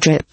drip.